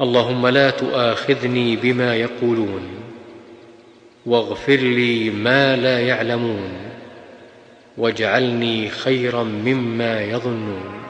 اللهم لا تؤاخذني بما يقولون واغفر لي ما لا يعلمون واجعلني خيرا مما يظنون